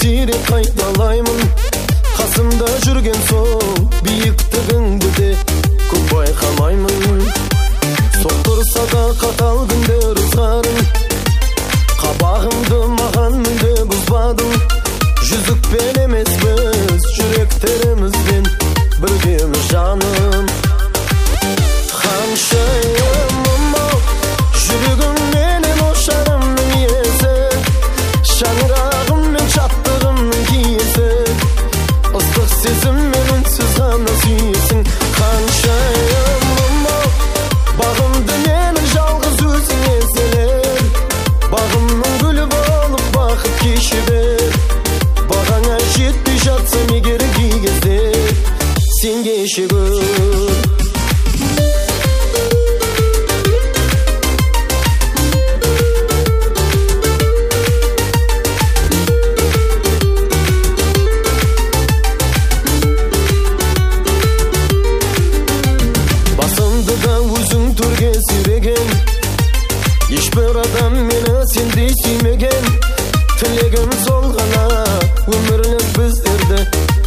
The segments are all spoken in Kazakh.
сирек қайталаймын. Қасымда жүрген сол биіктігіңді де көп байқамаймын. Соқтырса да қатал күндер ызғарын қабағыңды маған мүлде бұзбадың. Жүзікпен емес сен кешегүбасымды да өзің төрге сереген ешбір адам мені сендей сімеген тілегім сол ғана өмірлік біздерді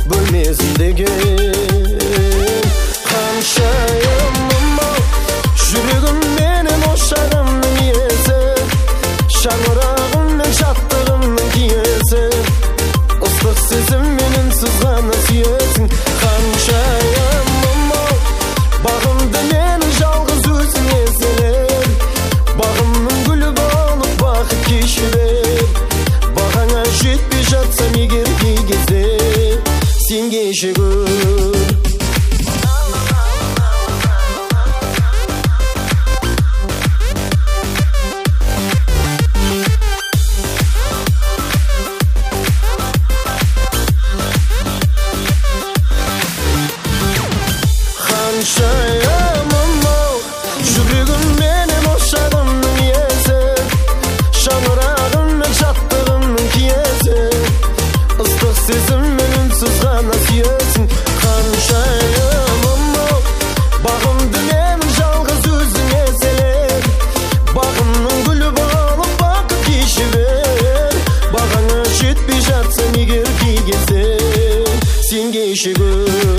бөлмесіндеген аншайыым ау жүрегімменен ошағымның иесі шаңырағым мен шаттығымның киесі ыстық сезіммен үнсіз ғана сүйесің ханшайымым ау бағымды менің жалғыз өзің еселер бағымның гүлі болып бақыт кеше бер бағаңа жетпей жатсам егер кий кезде сен кеше кү